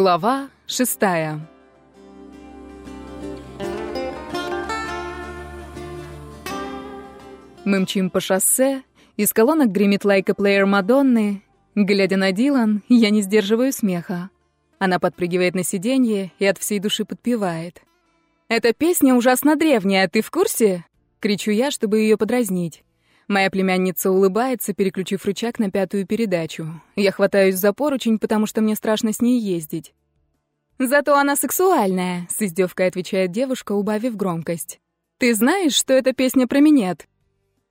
Глава шестая. Мы мчим по шоссе, из колонок гремит лайка плеер Мадонны. Глядя на Дилан, я не сдерживаю смеха. Она подпрыгивает на сиденье и от всей души подпевает. «Эта песня ужасно древняя, ты в курсе?» Кричу я, чтобы ее подразнить. Моя племянница улыбается, переключив рычаг на пятую передачу. Я хватаюсь за поручень, потому что мне страшно с ней ездить. «Зато она сексуальная», — с издевкой отвечает девушка, убавив громкость. «Ты знаешь, что эта песня про минет?»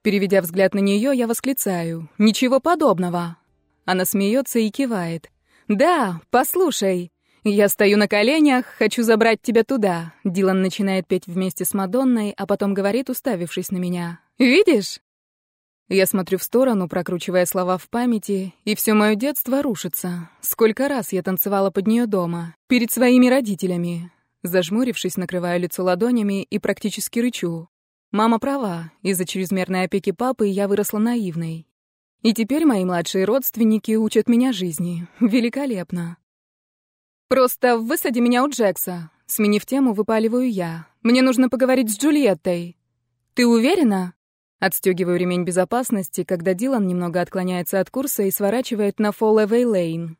Переведя взгляд на нее, я восклицаю. «Ничего подобного». Она смеется и кивает. «Да, послушай. Я стою на коленях, хочу забрать тебя туда». Дилан начинает петь вместе с Мадонной, а потом говорит, уставившись на меня. «Видишь?» Я смотрю в сторону, прокручивая слова в памяти, и все мое детство рушится. Сколько раз я танцевала под нее дома, перед своими родителями. Зажмурившись, накрываю лицо ладонями и практически рычу. Мама права, из-за чрезмерной опеки папы я выросла наивной. И теперь мои младшие родственники учат меня жизни. Великолепно. «Просто высади меня у Джекса», — сменив тему, выпаливаю я. «Мне нужно поговорить с Джульеттой». «Ты уверена?» Отстегиваю ремень безопасности, когда Дилан немного отклоняется от курса и сворачивает на Фоллэвэй Лейн.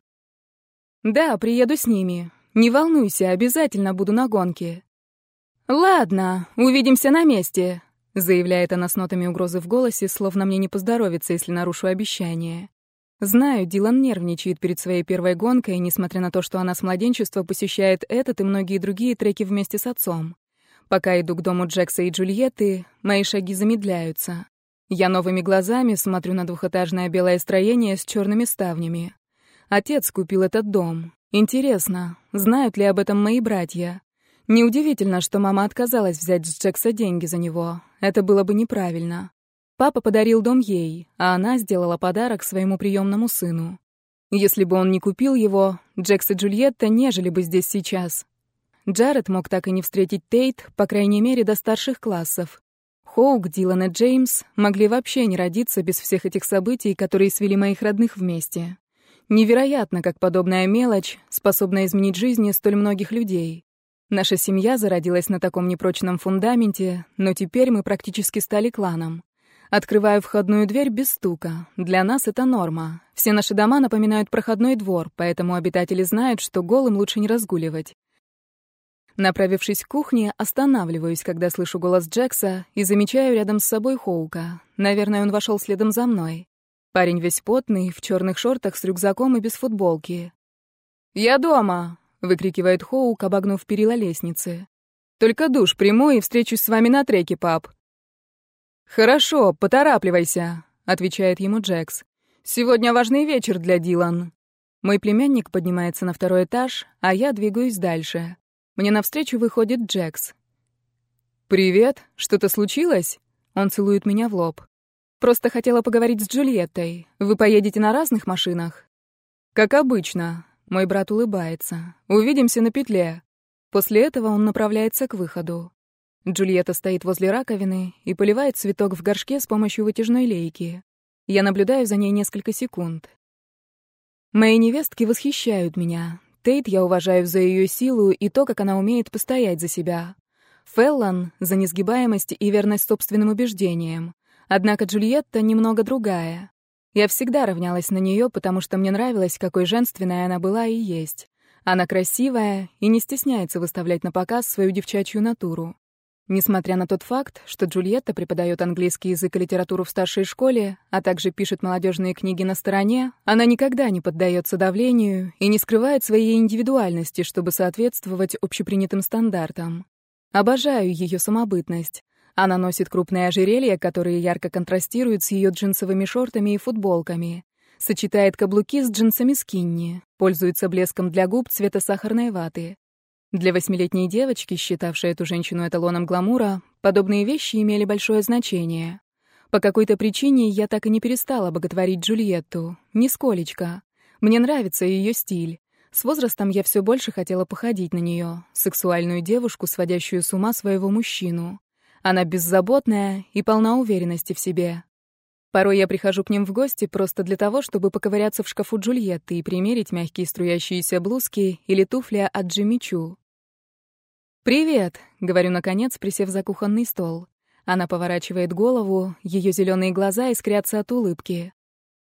«Да, приеду с ними. Не волнуйся, обязательно буду на гонке». «Ладно, увидимся на месте», — заявляет она с нотами угрозы в голосе, словно мне не поздоровится, если нарушу обещание. Знаю, Дилан нервничает перед своей первой гонкой, несмотря на то, что она с младенчества посещает этот и многие другие треки вместе с отцом. Пока иду к дому Джекса и Джульетты, мои шаги замедляются. Я новыми глазами смотрю на двухэтажное белое строение с черными ставнями. Отец купил этот дом. Интересно, знают ли об этом мои братья? Неудивительно, что мама отказалась взять с Джекса деньги за него. Это было бы неправильно. Папа подарил дом ей, а она сделала подарок своему приемному сыну. Если бы он не купил его, Джекс и Джульетта не жили бы здесь сейчас. Джаред мог так и не встретить Тейт, по крайней мере, до старших классов. Хоук, Дилан и Джеймс могли вообще не родиться без всех этих событий, которые свели моих родных вместе. Невероятно, как подобная мелочь способна изменить жизни столь многих людей. Наша семья зародилась на таком непрочном фундаменте, но теперь мы практически стали кланом. Открываю входную дверь без стука. Для нас это норма. Все наши дома напоминают проходной двор, поэтому обитатели знают, что голым лучше не разгуливать. Направившись к кухне, останавливаюсь, когда слышу голос Джекса и замечаю рядом с собой Хоука. Наверное, он вошел следом за мной. Парень весь потный, в черных шортах с рюкзаком и без футболки. «Я дома!» — выкрикивает Хоук, обогнув перила лестницы. «Только душ приму и встречусь с вами на треке, пап». «Хорошо, поторапливайся», — отвечает ему Джекс. «Сегодня важный вечер для Дилан». Мой племянник поднимается на второй этаж, а я двигаюсь дальше. Мне навстречу выходит Джекс. «Привет, что-то случилось?» Он целует меня в лоб. «Просто хотела поговорить с Джульеттой. Вы поедете на разных машинах?» «Как обычно», — мой брат улыбается. «Увидимся на петле». После этого он направляется к выходу. Джульетта стоит возле раковины и поливает цветок в горшке с помощью вытяжной лейки. Я наблюдаю за ней несколько секунд. Мои невестки восхищают меня. Тейт я уважаю за ее силу и то, как она умеет постоять за себя. Феллон — за несгибаемость и верность собственным убеждениям. Однако Джульетта немного другая. Я всегда равнялась на нее, потому что мне нравилось, какой женственной она была и есть. Она красивая и не стесняется выставлять на показ свою девчачью натуру. Несмотря на тот факт, что Джульетта преподает английский язык и литературу в старшей школе, а также пишет молодежные книги на стороне, она никогда не поддается давлению и не скрывает своей индивидуальности, чтобы соответствовать общепринятым стандартам. Обожаю ее самобытность. Она носит крупные ожерелья, которые ярко контрастируют с ее джинсовыми шортами и футболками. Сочетает каблуки с джинсами скинни, пользуется блеском для губ цвета сахарной ваты. Для восьмилетней девочки, считавшей эту женщину эталоном гламура, подобные вещи имели большое значение. По какой-то причине я так и не перестала боготворить Джульетту. Нисколечко. Мне нравится ее стиль. С возрастом я все больше хотела походить на нее, сексуальную девушку, сводящую с ума своего мужчину. Она беззаботная и полна уверенности в себе. Порой я прихожу к ним в гости просто для того, чтобы поковыряться в шкафу Джульетты и примерить мягкие струящиеся блузки или туфли от Джимми Чу. «Привет», — говорю наконец, присев за кухонный стол. Она поворачивает голову, ее зеленые глаза искрятся от улыбки.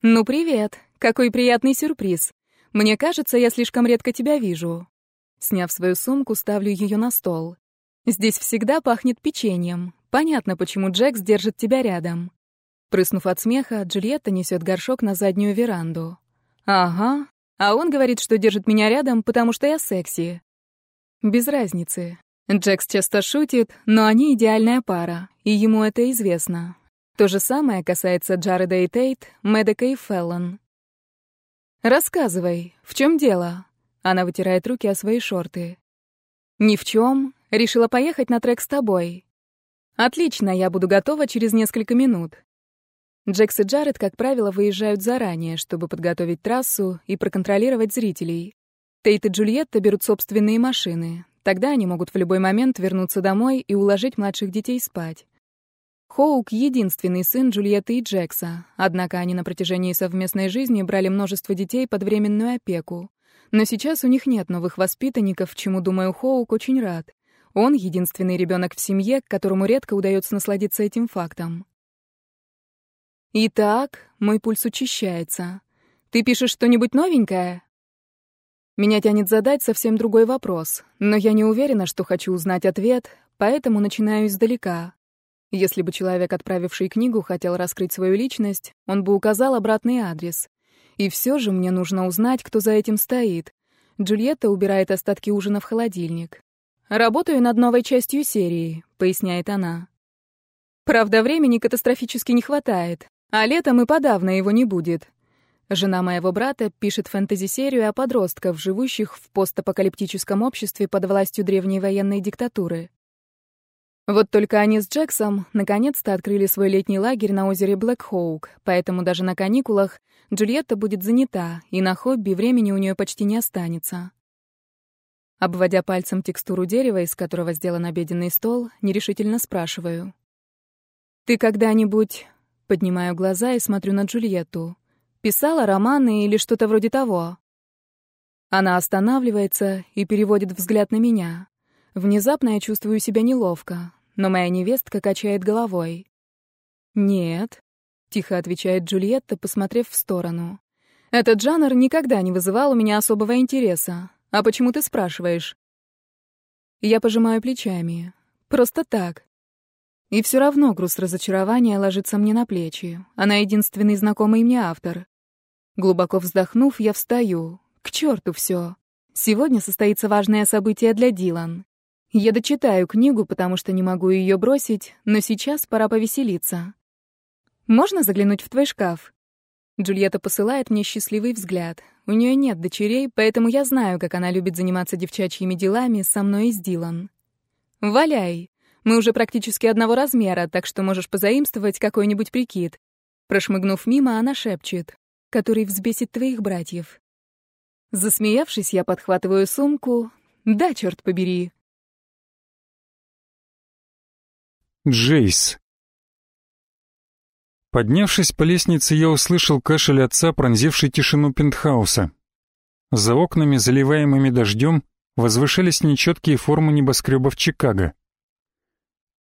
«Ну, привет! Какой приятный сюрприз! Мне кажется, я слишком редко тебя вижу». Сняв свою сумку, ставлю ее на стол. «Здесь всегда пахнет печеньем. Понятно, почему Джекс держит тебя рядом». Прыснув от смеха, Джульетта несет горшок на заднюю веранду. «Ага. А он говорит, что держит меня рядом, потому что я секси». Без разницы. Джекс часто шутит, но они идеальная пара, и ему это известно. То же самое касается Джареда и Тейт, Медека и Феллон. «Рассказывай, в чем дело?» Она вытирает руки о свои шорты. «Ни в чем. Решила поехать на трек с тобой». «Отлично, я буду готова через несколько минут». Джекс и Джаред, как правило, выезжают заранее, чтобы подготовить трассу и проконтролировать зрителей. Тейт и Джульетта берут собственные машины, Тогда они могут в любой момент вернуться домой и уложить младших детей спать. Хоук — единственный сын Джульетты и Джекса, однако они на протяжении совместной жизни брали множество детей под временную опеку. Но сейчас у них нет новых воспитанников, чему, думаю, Хоук очень рад. Он — единственный ребенок в семье, которому редко удается насладиться этим фактом. «Итак, мой пульс учащается. Ты пишешь что-нибудь новенькое?» Меня тянет задать совсем другой вопрос, но я не уверена, что хочу узнать ответ, поэтому начинаю издалека. Если бы человек, отправивший книгу, хотел раскрыть свою личность, он бы указал обратный адрес. И все же мне нужно узнать, кто за этим стоит. Джульетта убирает остатки ужина в холодильник. «Работаю над новой частью серии», — поясняет она. «Правда, времени катастрофически не хватает, а летом и подавно его не будет. Жена моего брата пишет фэнтези-серию о подростках, живущих в постапокалиптическом обществе под властью древней военной диктатуры. Вот только они с Джексом наконец-то открыли свой летний лагерь на озере Блэк-Хоук, поэтому даже на каникулах Джульетта будет занята, и на хобби времени у нее почти не останется. Обводя пальцем текстуру дерева, из которого сделан обеденный стол, нерешительно спрашиваю. «Ты когда-нибудь...» Поднимаю глаза и смотрю на Джульетту. Писала романы или что-то вроде того. Она останавливается и переводит взгляд на меня. Внезапно я чувствую себя неловко, но моя невестка качает головой. «Нет», — тихо отвечает Джульетта, посмотрев в сторону. «Этот жанр никогда не вызывал у меня особого интереса. А почему ты спрашиваешь?» Я пожимаю плечами. Просто так. И все равно груз разочарования ложится мне на плечи. Она единственный знакомый мне автор. Глубоко вздохнув, я встаю. К черту все. Сегодня состоится важное событие для Дилан. Я дочитаю книгу, потому что не могу ее бросить, но сейчас пора повеселиться. «Можно заглянуть в твой шкаф?» Джульетта посылает мне счастливый взгляд. У нее нет дочерей, поэтому я знаю, как она любит заниматься девчачьими делами со мной и с Дилан. «Валяй!» Мы уже практически одного размера, так что можешь позаимствовать какой-нибудь прикид. Прошмыгнув мимо, она шепчет, который взбесит твоих братьев. Засмеявшись, я подхватываю сумку. Да, черт побери. Джейс. Поднявшись по лестнице, я услышал кашель отца, пронзивший тишину пентхауса. За окнами, заливаемыми дождем, возвышались нечеткие формы небоскребов Чикаго.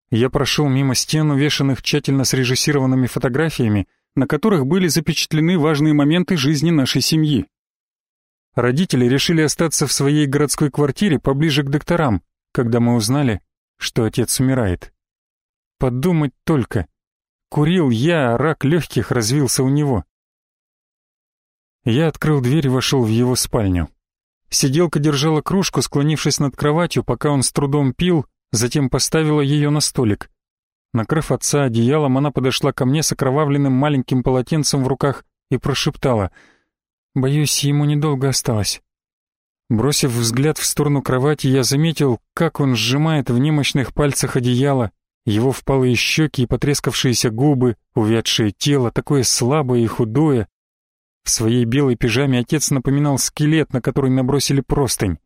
Я прошел мимо стен, увешанных тщательно срежиссированными фотографиями, на которых были запечатлены важные моменты жизни нашей семьи. Родители решили остаться в своей городской квартире поближе к докторам, когда мы узнали, что отец умирает. Подумать только. Курил я, а рак легких развился у него. Я открыл дверь и вошел в его спальню. Сиделка держала кружку, склонившись над кроватью, пока он с трудом пил, затем поставила ее на столик. Накрыв отца одеялом, она подошла ко мне с окровавленным маленьким полотенцем в руках и прошептала «Боюсь, ему недолго осталось». Бросив взгляд в сторону кровати, я заметил, как он сжимает в немощных пальцах одеяло, его впалые щеки и потрескавшиеся губы, увядшее тело, такое слабое и худое. В своей белой пижаме отец напоминал скелет, на который набросили простынь.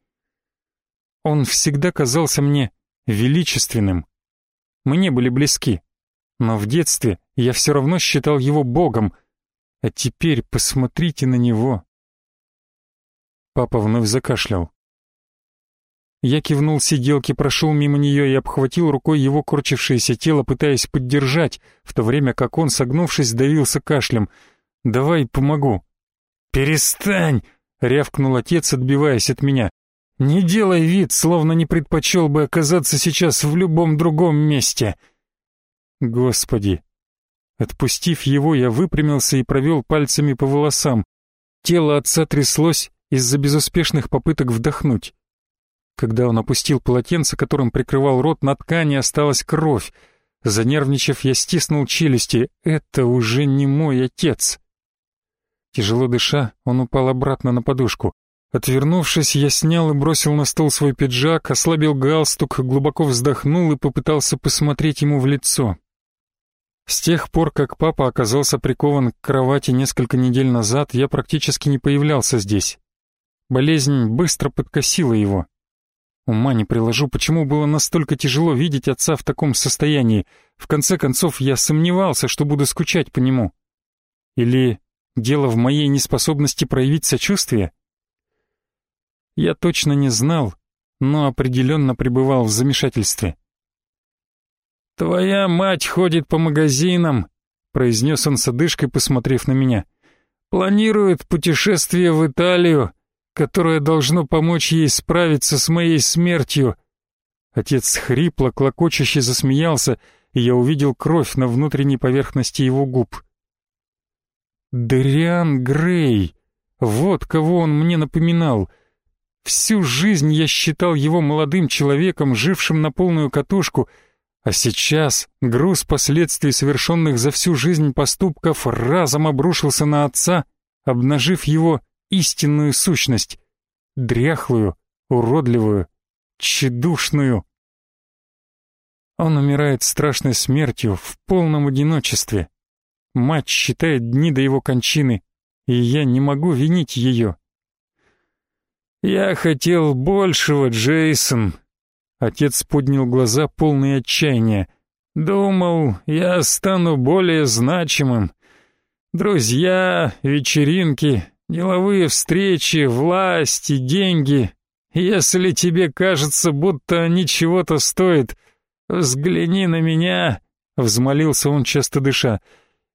Он всегда казался мне величественным. Мы не были близки, Но в детстве я все равно считал его богом. А теперь посмотрите на него. Папа вновь закашлял. Я кивнул сиделке, прошел мимо нее и обхватил рукой его корчившееся тело, пытаясь поддержать, в то время как он, согнувшись, давился кашлем. «Давай помогу». «Перестань!» — рявкнул отец, отбиваясь от меня. «Не делай вид, словно не предпочел бы оказаться сейчас в любом другом месте». Господи! Отпустив его, я выпрямился и провел пальцами по волосам. Тело отца тряслось из-за безуспешных попыток вдохнуть. Когда он опустил полотенце, которым прикрывал рот, на ткани осталась кровь. Занервничав, я стиснул челюсти. Это уже не мой отец. Тяжело дыша, он упал обратно на подушку. Отвернувшись, я снял и бросил на стол свой пиджак, ослабил галстук, глубоко вздохнул и попытался посмотреть ему в лицо. С тех пор, как папа оказался прикован к кровати несколько недель назад, я практически не появлялся здесь. Болезнь быстро подкосила его. Ума не приложу, почему было настолько тяжело видеть отца в таком состоянии. В конце концов, я сомневался, что буду скучать по нему. Или дело в моей неспособности проявить сочувствие? Я точно не знал, но определенно пребывал в замешательстве. «Твоя мать ходит по магазинам», — произнес он с одышкой, посмотрев на меня. «Планирует путешествие в Италию которое должно помочь ей справиться с моей смертью. Отец хрипло, клокочуще засмеялся, и я увидел кровь на внутренней поверхности его губ. Дриан Грей! Вот кого он мне напоминал. Всю жизнь я считал его молодым человеком, жившим на полную катушку, а сейчас груз последствий совершенных за всю жизнь поступков разом обрушился на отца, обнажив его истинную сущность, дряхлую, уродливую, тщедушную. Он умирает страшной смертью в полном одиночестве. Мать считает дни до его кончины, и я не могу винить ее. «Я хотел большего, Джейсон!» Отец поднял глаза, полные отчаяния. «Думал, я стану более значимым. Друзья, вечеринки, Деловые встречи, власти, деньги. Если тебе кажется, будто они чего-то стоят, взгляни на меня, взмолился он часто дыша.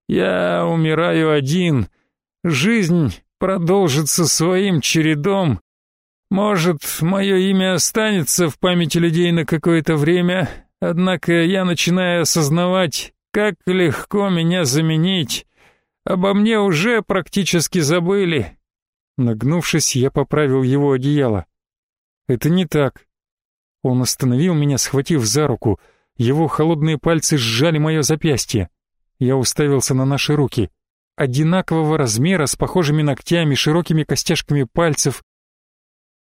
Я умираю один. Жизнь продолжится своим чередом. Может, мое имя останется в памяти людей на какое-то время, однако я начинаю осознавать, как легко меня заменить. Обо мне уже практически забыли. Нагнувшись, я поправил его одеяло. Это не так. Он остановил меня, схватив за руку. Его холодные пальцы сжали мое запястье. Я уставился на наши руки. Одинакового размера, с похожими ногтями, широкими костяшками пальцев.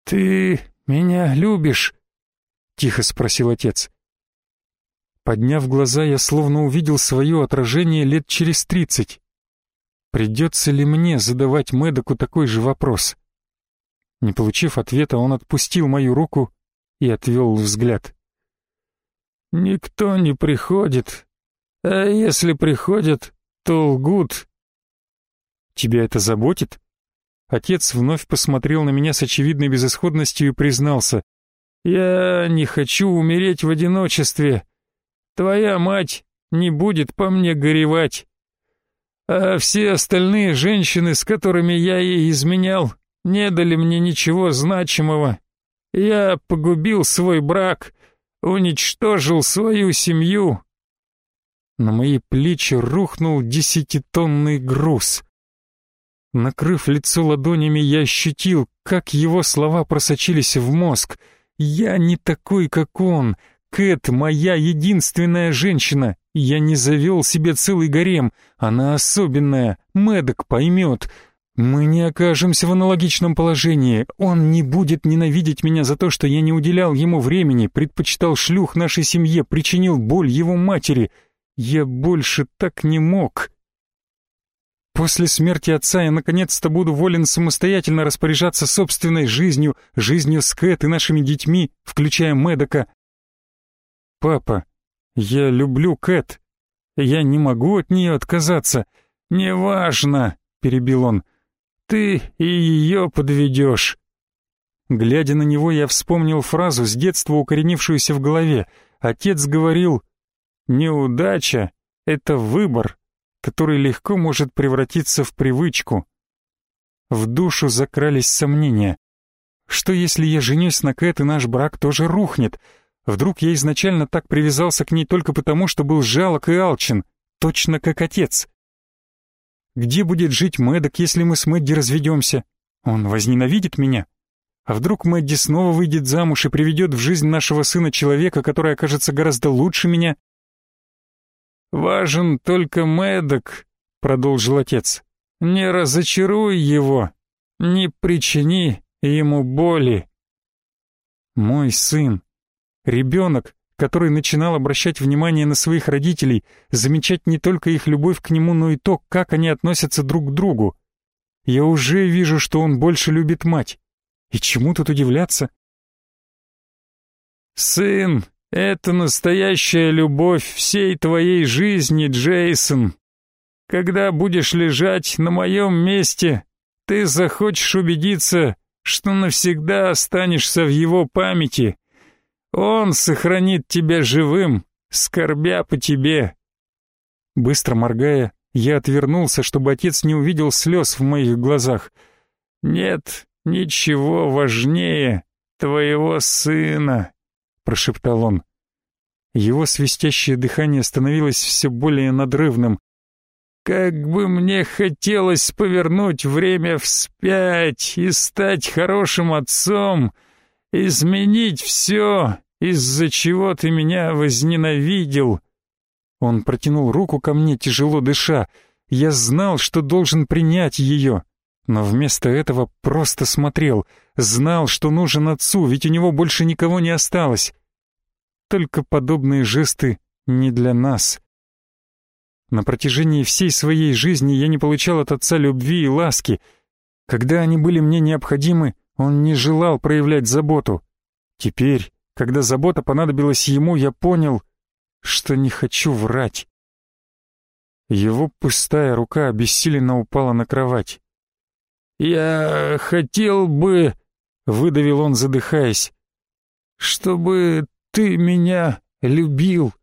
«Ты меня любишь?» — тихо спросил отец. Подняв глаза, я словно увидел свое отражение лет через тридцать. Придется ли мне задавать Мэдоку такой же вопрос? Не получив ответа, он отпустил мою руку и отвел взгляд. «Никто не приходит, а если приходят, то лгут». «Тебя это заботит?» Отец вновь посмотрел на меня с очевидной безысходностью и признался. «Я не хочу умереть в одиночестве. Твоя мать не будет по мне горевать. А все остальные женщины, с которыми я ей изменял, не дали мне ничего значимого. Я погубил свой брак, уничтожил свою семью. На мои плечи рухнул десятитонный груз. Накрыв лицо ладонями, я ощутил, как его слова просочились в мозг. «Я не такой, как он. Кэт — моя единственная женщина. Я не завел себе целый гарем, она особенная, Мэддок поймет. Мы не окажемся в аналогичном положении. Он не будет ненавидеть меня за то, что я не уделял ему времени, предпочитал шлюх нашей семье, причинил боль его матери. Я больше так не мог. После смерти отца я наконец-то буду волен самостоятельно распоряжаться собственной жизнью, жизнью с Кэт и нашими детьми, включая Мэддока. Папа, «Я люблю Кэт». Я не могу от нее отказаться. Неважно, перебил он. Ты и ее подведешь. Глядя на него, я вспомнил фразу с детства укоренившуюся в голове. Отец говорил, «Неудача — это выбор, который легко может превратиться в привычку». В душу закрались сомнения. Что если я женюсь на Кэт и наш брак тоже рухнет? Вдруг я изначально так привязался к ней только потому, что был жалок и алчен, точно как отец? Где будет жить Мэддок, если мы с Мэдди разведемся? Он возненавидит меня? А вдруг Мэдди снова выйдет замуж и приведет в жизнь нашего сына человека, который окажется гораздо лучше меня? «Важен только Мэддок», — продолжил отец. «Не разочаруй его, не причини ему боли». Мой сын, ребенок, который начинал обращать внимание на своих родителей, замечать не только их любовь к нему, но и то, как они относятся друг к другу. Я уже вижу, что он больше любит мать. И чему тут удивляться? «Сын, это настоящая любовь всей твоей жизни, Джейсон. Когда будешь лежать на моем месте, ты захочешь убедиться, что навсегда останешься в его памяти. Он сохранит тебя живым, скорбя по тебе». Быстро моргая, я отвернулся, чтобы отец не увидел слез в моих глазах. «Нет, «Ничего важнее твоего сына», — прошептал он. Его свистящее дыхание становилось все более надрывным. «Как бы мне хотелось повернуть время вспять и стать хорошим отцом, изменить все, из-за чего ты меня возненавидел». Он протянул руку ко мне, тяжело дыша. Я знал, что должен принять ее но вместо этого просто смотрел, знал, что нужен отцу, ведь у него больше никого не осталось. Только подобные жесты не для нас. На протяжении всей своей жизни я не получал от отца любви и ласки. Когда они были мне необходимы, он не желал проявлять заботу. Теперь, когда забота понадобилась ему, я понял, что не хочу врать. Его пустая рука обессиленно упала на кровать. «Я хотел бы...» — выдавил он, задыхаясь. «Чтобы ты меня любил».